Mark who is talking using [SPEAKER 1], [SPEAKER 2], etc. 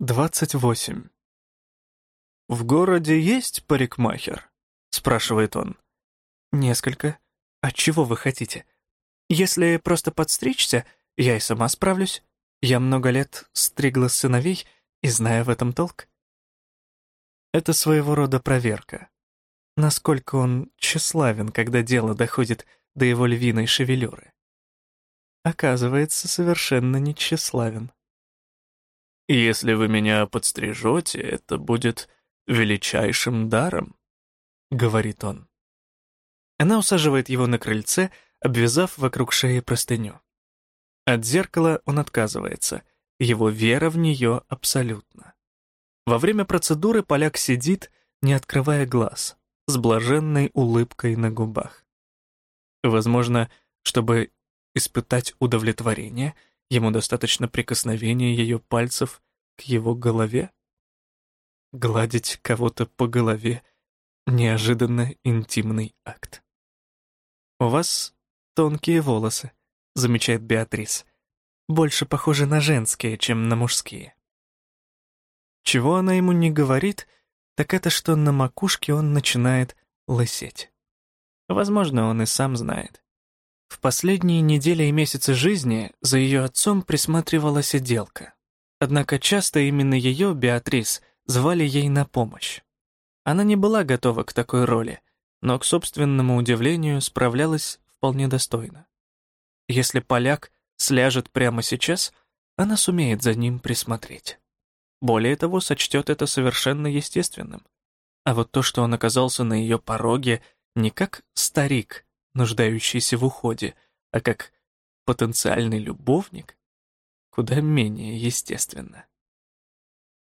[SPEAKER 1] 28. «В городе есть парикмахер?» — спрашивает он.
[SPEAKER 2] «Несколько. А чего вы хотите? Если просто подстричься, я и сама справлюсь. Я много лет стригла сыновей и знаю в этом толк». Это своего рода проверка. Насколько он тщеславен, когда дело доходит до его львиной шевелюры. Оказывается, совершенно не тщеславен.
[SPEAKER 1] «Если вы меня подстрижете, это будет величайшим даром», — говорит он.
[SPEAKER 2] Она усаживает его на крыльце, обвязав вокруг шеи простыню. От зеркала он отказывается, его вера в нее абсолютна. Во время процедуры поляк сидит, не открывая глаз, с блаженной улыбкой на губах. Возможно, чтобы испытать удовлетворение — Ему достаточно прикосновения ее пальцев его голове? Гладить кого-то по голове — неожиданно интимный акт. «У вас тонкие волосы», — замечает Беатрис. «Больше похожи на женские, чем на мужские». Чего она ему не говорит, так это что на макушке он начинает лысеть. Возможно, он и сам знает. В последние недели и месяцы жизни за ее отцом присматривала сиделка. Однако часто именно ее, Беатрис, звали ей на помощь. Она не была готова к такой роли, но, к собственному удивлению, справлялась вполне достойно. Если поляк сляжет прямо сейчас, она сумеет за ним присмотреть. Более того, сочтет это совершенно естественным. А вот то, что он оказался на ее пороге не как старик, нуждающийся в уходе, а как потенциальный любовник, куда менее естественно.